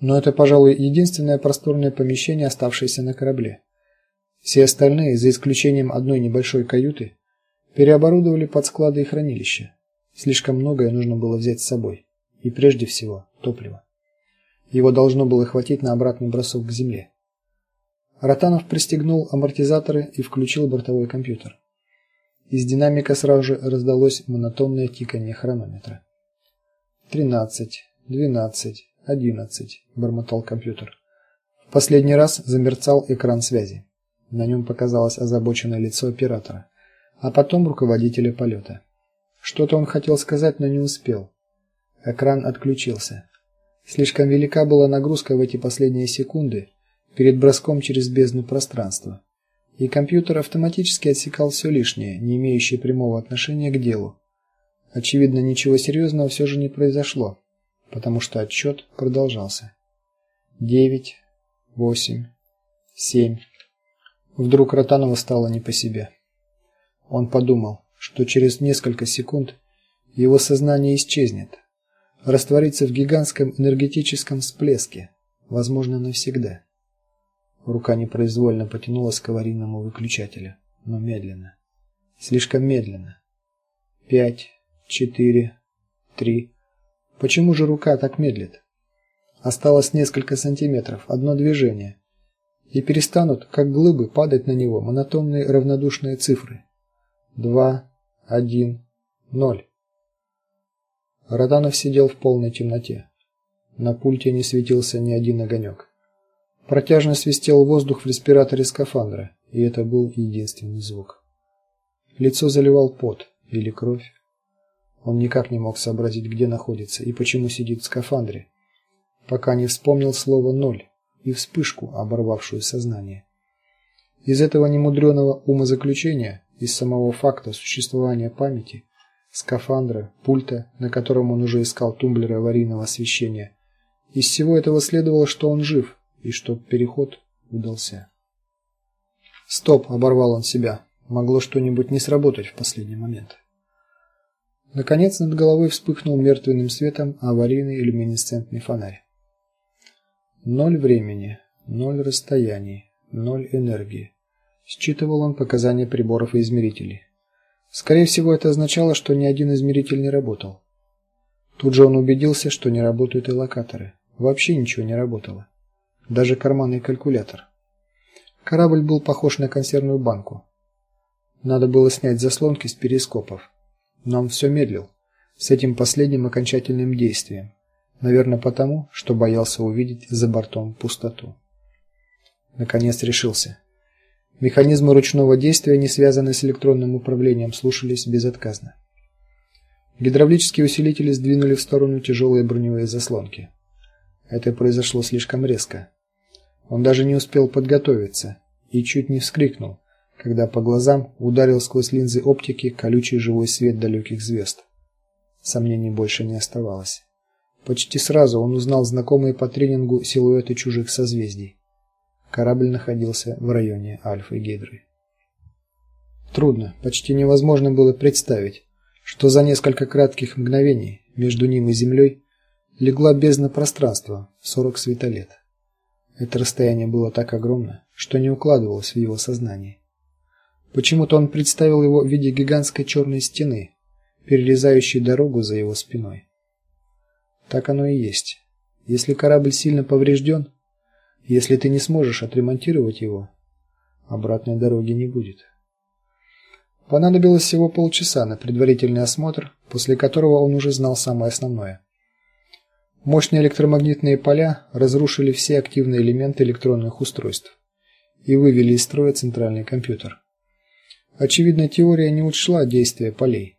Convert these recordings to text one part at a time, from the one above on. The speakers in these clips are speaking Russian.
Но это, пожалуй, единственное просторное помещение, оставшееся на корабле. Все остальные, за исключением одной небольшой каюты, переоборудовали под склады и хранилища. Слишком многое нужно было взять с собой, и прежде всего топливо. Его должно было хватить на обратный бросок к земле. Ротанов пристегнул амортизаторы и включил бортовой компьютер. Из динамика сразу же раздалось монотонное тиканье хронометра. «Тринадцать, двенадцать, одиннадцать», – бормотал компьютер. В последний раз замерцал экран связи. На нем показалось озабоченное лицо оператора, а потом руководителя полета. Что-то он хотел сказать, но не успел. Экран отключился. Слишком велика была нагрузка в эти последние секунды перед броском через бездну пространства, и компьютер автоматически отсекал все лишнее, не имеющее прямого отношения к делу. Очевидно, ничего серьезного все же не произошло, потому что отчет продолжался. Девять, восемь, семь. Вдруг Ротанову стало не по себе. Он подумал, что через несколько секунд его сознание исчезнет, растворится в гигантском энергетическом всплеске, возможно, навсегда. Рука непроизвольно потянулась к аварийному выключателю, но медленно, слишком медленно. Пять, четыре, три. Почему же рука так медлит? Осталось несколько сантиметров, одно движение, и перестанут, как глыбы, падать на него монотонные равнодушные цифры. Два, один, ноль. Роданов сидел в полной темноте. На пульте не светился ни один огонек. Протяжно свистел воздух в респираторе скафандра, и это был единственный звук. Лицо заливал пот или кровь. Он никак не мог сообразить, где находится и почему сидит в скафандре, пока не вспомнил слово ноль и вспышку, оборвавшую сознание. Из этого немудреного умозаключения, из самого факта существования памяти, скафандра, пульта, на котором он уже искал тумблеры аварийного освещения. Из всего этого следовало, что он жив и что переход удался. Стоп, оборвал он себя. Могло что-нибудь не сработать в последний момент. Наконец над головой вспыхнул мертвенным светом аварийный люминесцентный фонарь. Ноль времени, ноль расстояний, ноль энергии. Считывал он показания приборов и измерителей. Скорее всего, это означало, что ни один измеритель не работал. Тут же он убедился, что не работают и локаторы. Вообще ничего не работало. Даже карманный калькулятор. Корабль был похож на консервную банку. Надо было снять заслонки с перископов. Но он все медлил с этим последним окончательным действием. Наверное, потому, что боялся увидеть за бортом пустоту. Наконец решился. Механизмы ручного действия, не связанные с электронным управлением, слушались безотказно. Гидравлические усилители сдвинули в сторону тяжелые броневые заслонки. Это произошло слишком резко. Он даже не успел подготовиться и чуть не вскрикнул, когда по глазам ударил сквозь линзы оптики колючий живой свет далеких звезд. Сомнений больше не оставалось. Почти сразу он узнал знакомые по тренингу силуэты чужих созвездий. Корабль находился в районе Альфы Гидры. Трудно, почти невозможно было представить, что за несколько кратких мгновений между ним и землей легла бездна пространства в 40 светолет. Это расстояние было так огромно, что не укладывалось в его сознание. Почему-то он представил его в виде гигантской черной стены, перерезающей дорогу за его спиной. Так оно и есть. Если корабль сильно поврежден, если ты не сможешь отремонтировать его, обратной дороги не будет. Понадобилось всего полчаса на предварительный осмотр, после которого он уже знал самое основное. Мощные электромагнитные поля разрушили все активные элементы электронных устройств и вывели из строя центральный компьютер. Очевидно, теория не учла действия полей.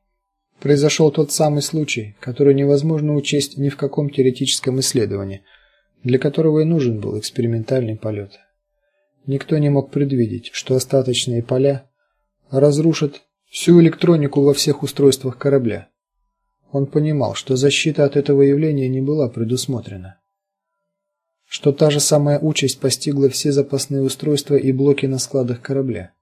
Произошел тот самый случай, который невозможно учесть ни в каком теоретическом исследовании – для которого и нужен был экспериментальный полет. Никто не мог предвидеть, что остаточные поля разрушат всю электронику во всех устройствах корабля. Он понимал, что защита от этого явления не была предусмотрена. Что та же самая участь постигла все запасные устройства и блоки на складах корабля.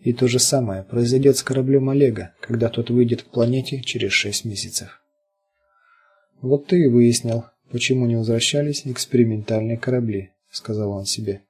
И то же самое произойдет с кораблем Олега, когда тот выйдет к планете через шесть месяцев. Вот ты и выяснил, Почему не возвращались экспериментальные корабли, сказал он себе.